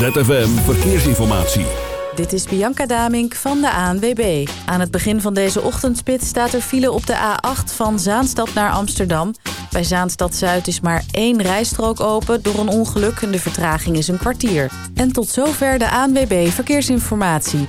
ZFM Verkeersinformatie. Dit is Bianca Damink van de ANWB. Aan het begin van deze ochtendspit staat er file op de A8 van Zaanstad naar Amsterdam. Bij Zaanstad Zuid is maar één rijstrook open door een ongeluk en de vertraging is een kwartier. En tot zover de ANWB Verkeersinformatie.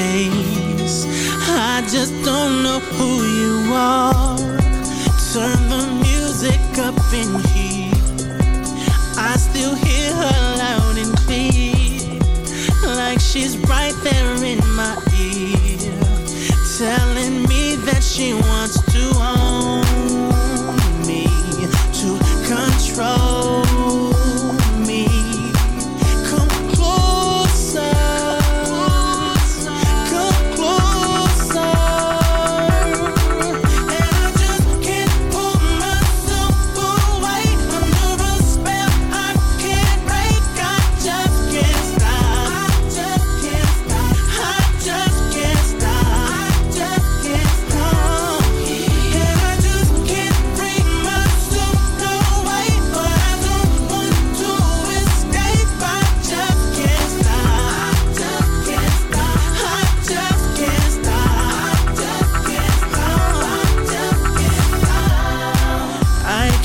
change.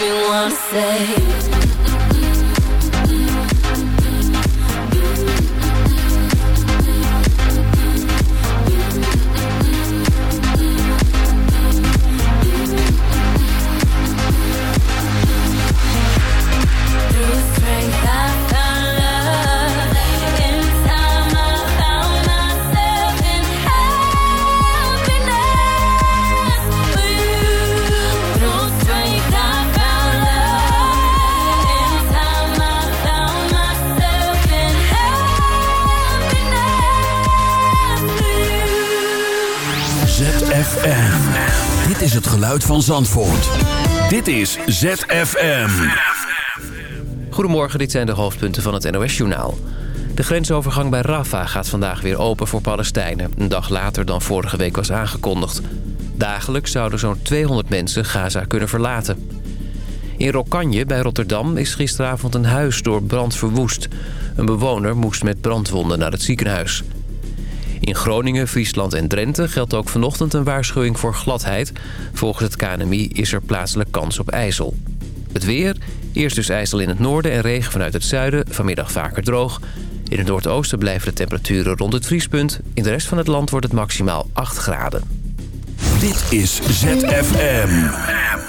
you wanna say. is het geluid van Zandvoort. Dit is ZFM. Goedemorgen, dit zijn de hoofdpunten van het NOS-journaal. De grensovergang bij Rafah gaat vandaag weer open voor Palestijnen... een dag later dan vorige week was aangekondigd. Dagelijks zouden zo'n 200 mensen Gaza kunnen verlaten. In Rokanje bij Rotterdam is gisteravond een huis door brand verwoest. Een bewoner moest met brandwonden naar het ziekenhuis. In Groningen, Friesland en Drenthe geldt ook vanochtend een waarschuwing voor gladheid. Volgens het KNMI is er plaatselijk kans op ijzel. Het weer, eerst dus ijzel in het noorden en regen vanuit het zuiden, vanmiddag vaker droog. In het noordoosten blijven de temperaturen rond het vriespunt. In de rest van het land wordt het maximaal 8 graden. Dit is ZFM.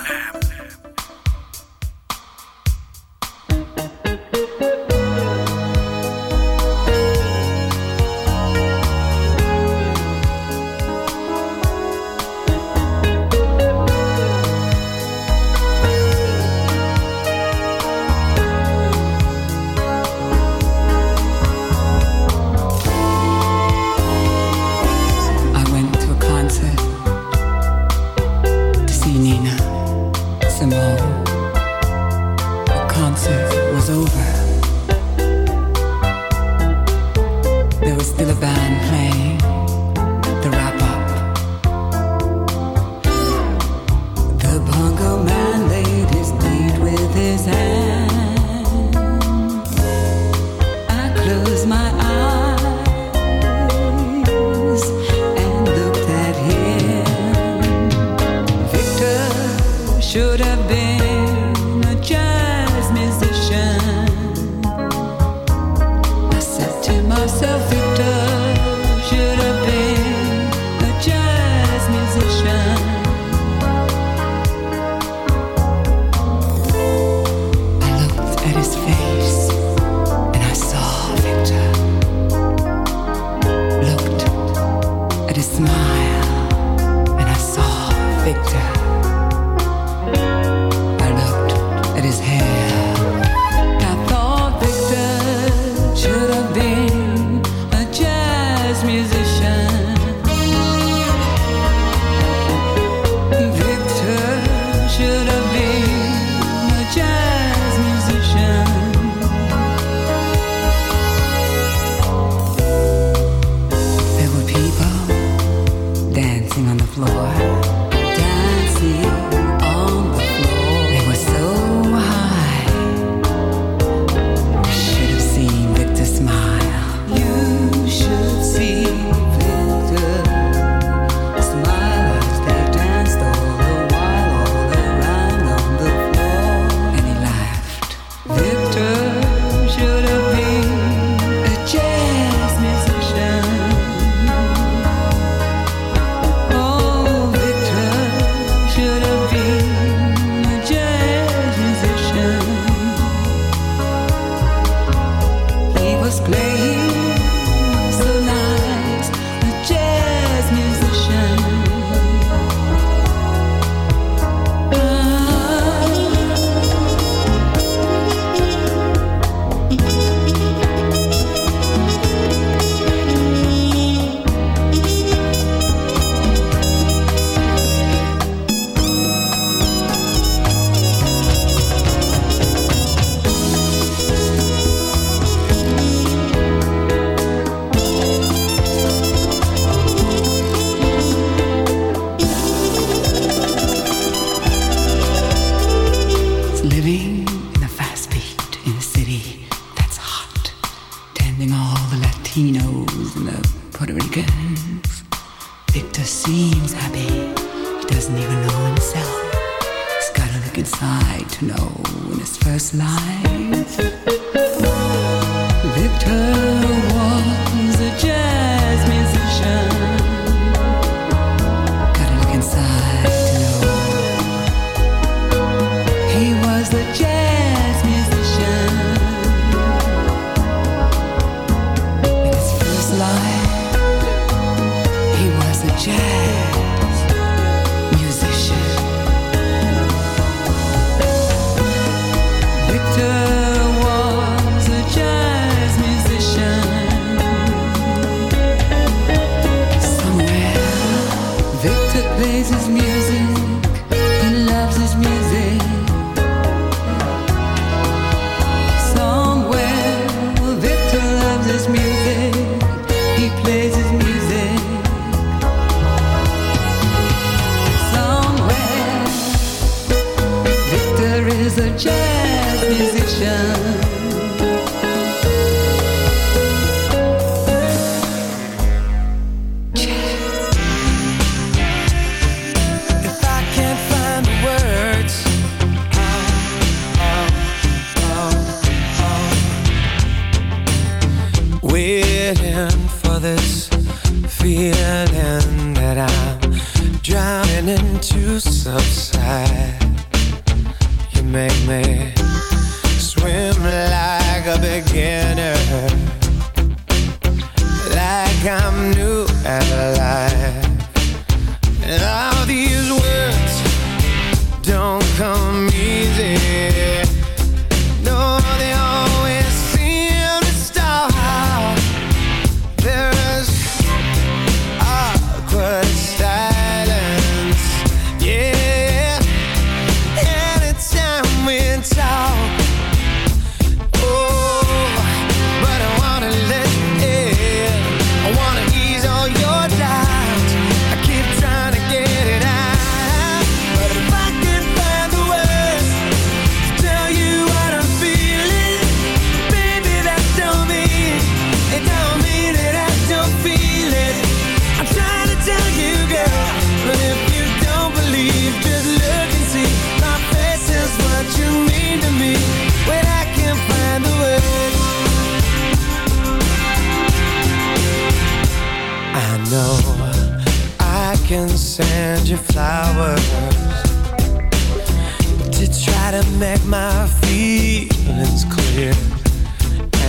make my feelings clear.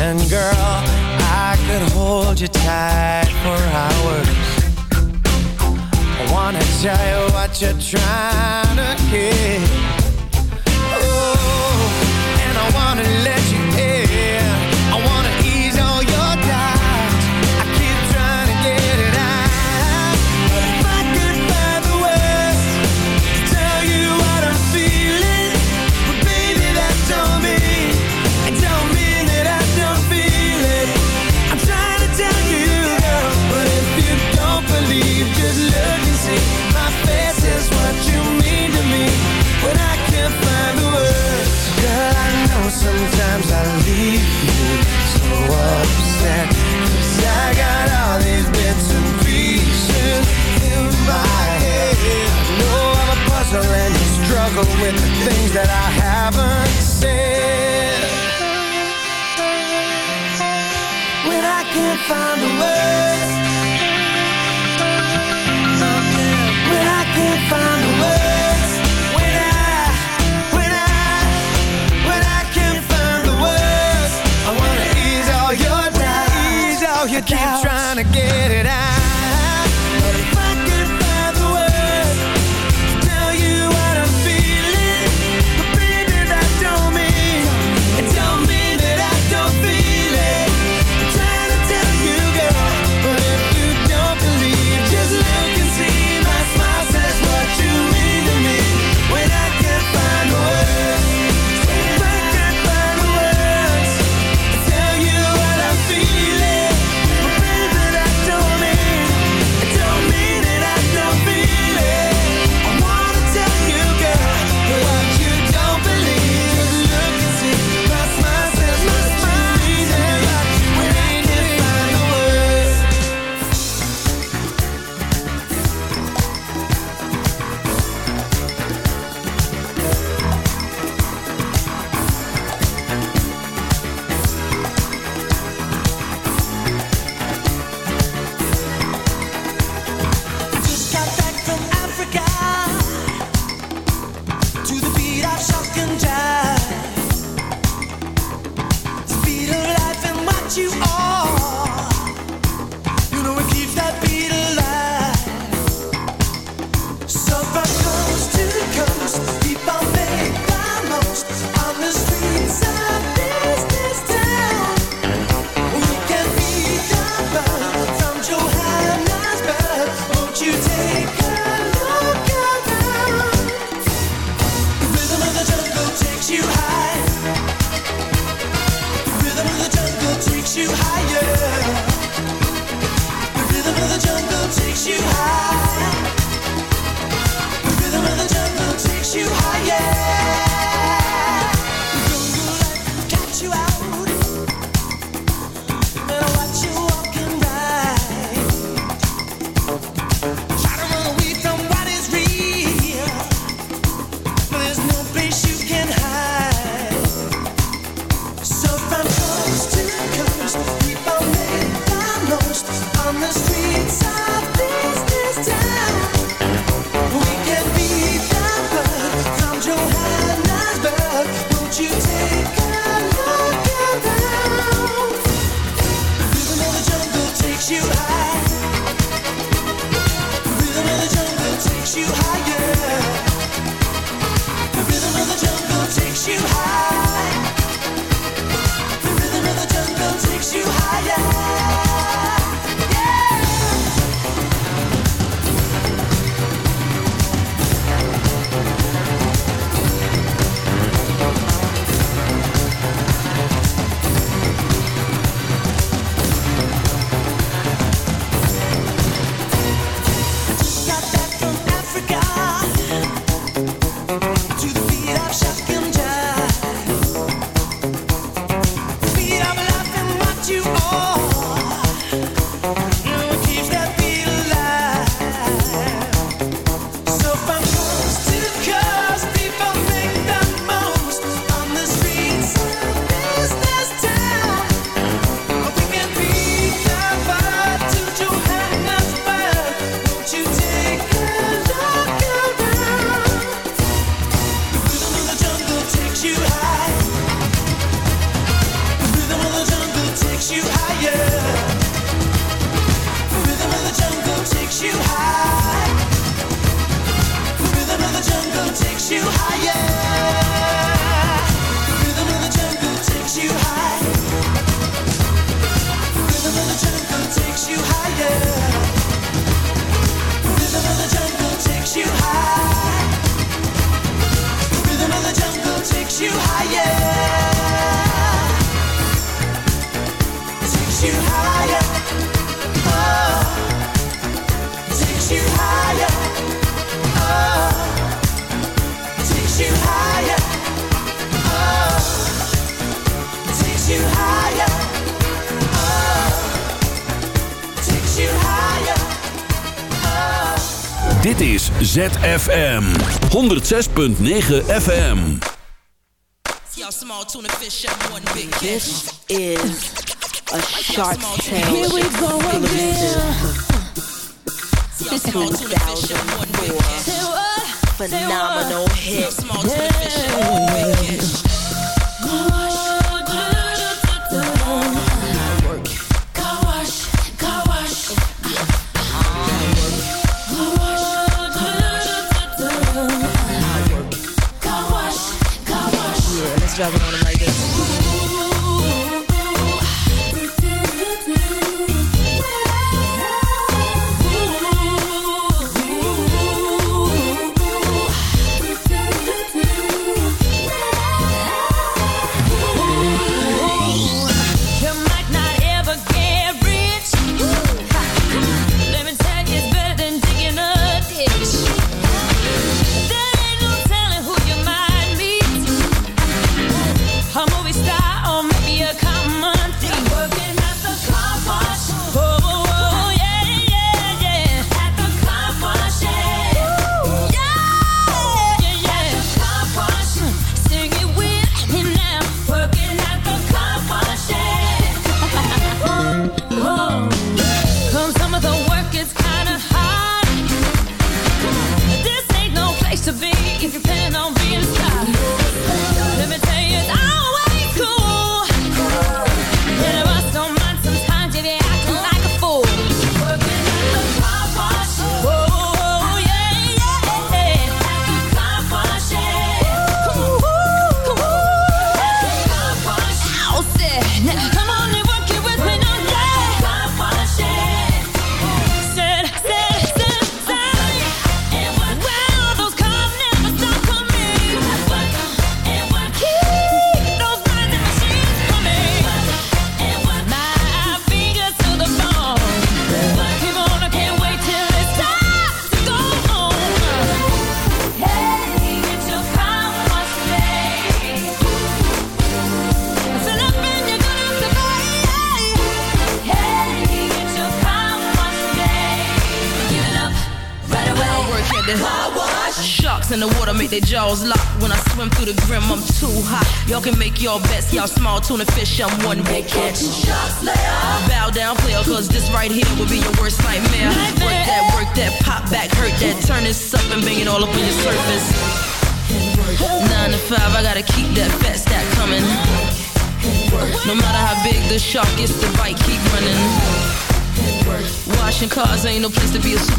And girl, I could hold you tight for hours. I wanna tell you what you're trying to get. with the things that I haven't said. When I can't find the words When I can't find the words When I, when I, when I can't find the words I wanna ease all your doubts. Keep trying to you Dit is ZFM 106.9 FM. This is a tale. Here we go again. 2004 juggling ain't no place to be a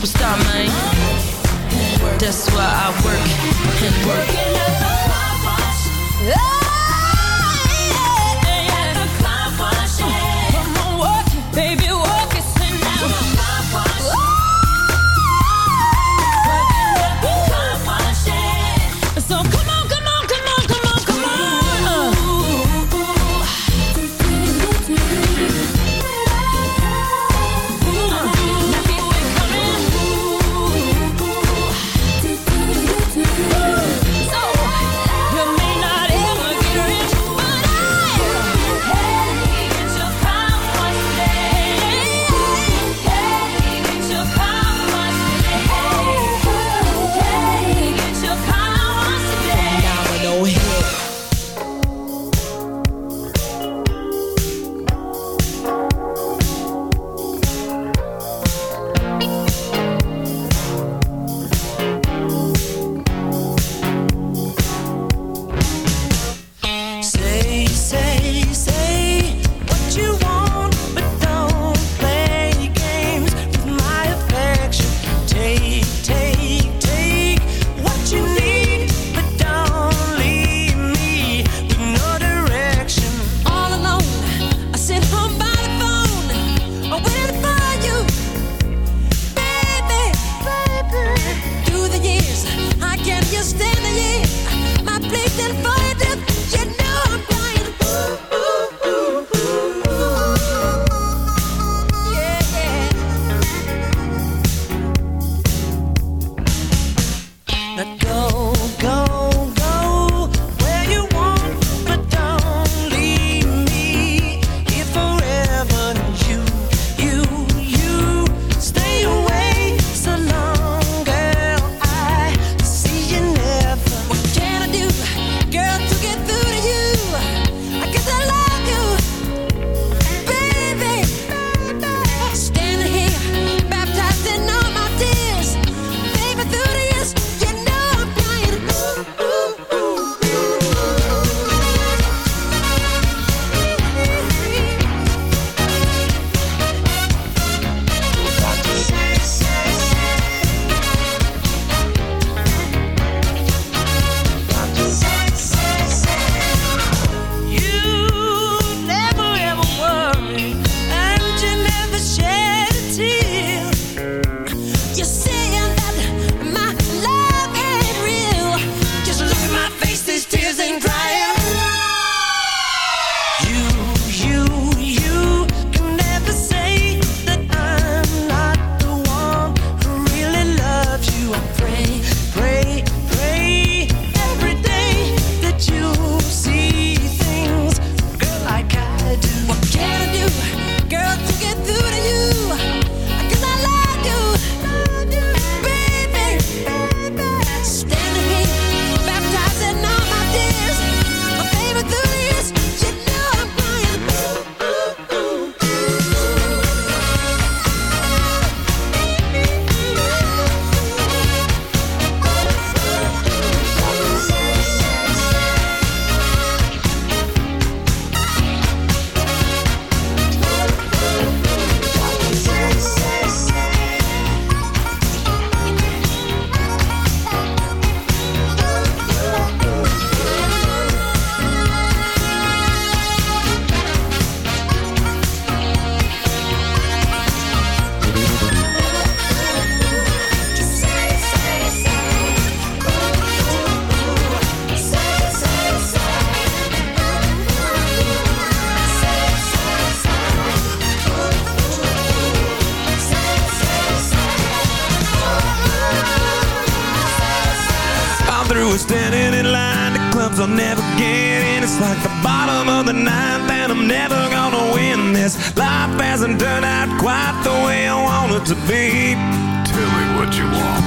Life hasn't turned out quite the way I want it to be. Tell me what you want.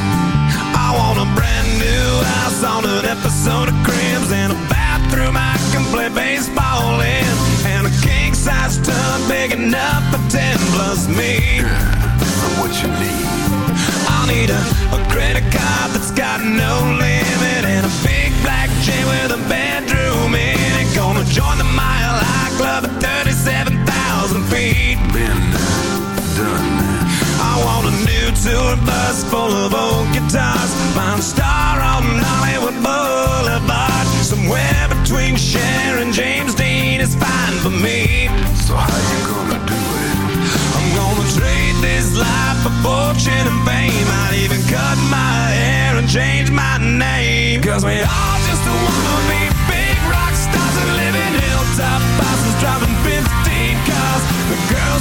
I want a brand new house on an episode of Cribs and a bathroom I can play baseball in, and a king size tub big enough for ten plus me. what you need? I'll need a, a credit card that's got no limit and a big black chain with a bedroom in it. Gonna join the Mile High Club at 37,000 feet. Been done. I want a new tour bus full of old guitars. Mine star on Hollywood Boulevard. Somewhere between Cher and James Dean is fine for me. So how you gonna do it? I'm gonna trade this life for fortune and fame. I'd even cut my hair and change my name. Cause we all just wanna be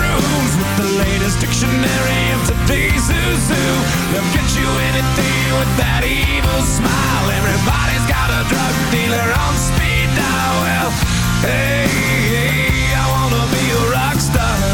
rooms with the latest dictionary of today's who's who. They'll get you anything with that evil smile. Everybody's got a drug dealer on speed dial. Well, hey, hey, I wanna be a rock star.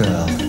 girl.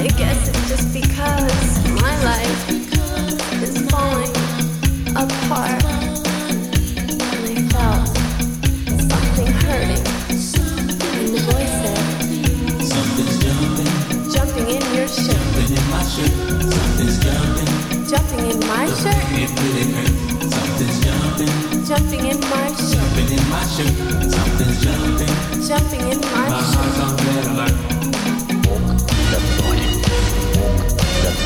I guess it's just because my life is falling apart. And felt something hurting. And the voice said, Something's jumping. Jumping in your shirt. Jumping in my shirt. Something's jumping. Jumping in my shirt. It really hurts. Something's jumping. Jumping in my shirt. Jumping in my shirt. Something's jumping. Jumping in my, my shirt. My heart's on red alert.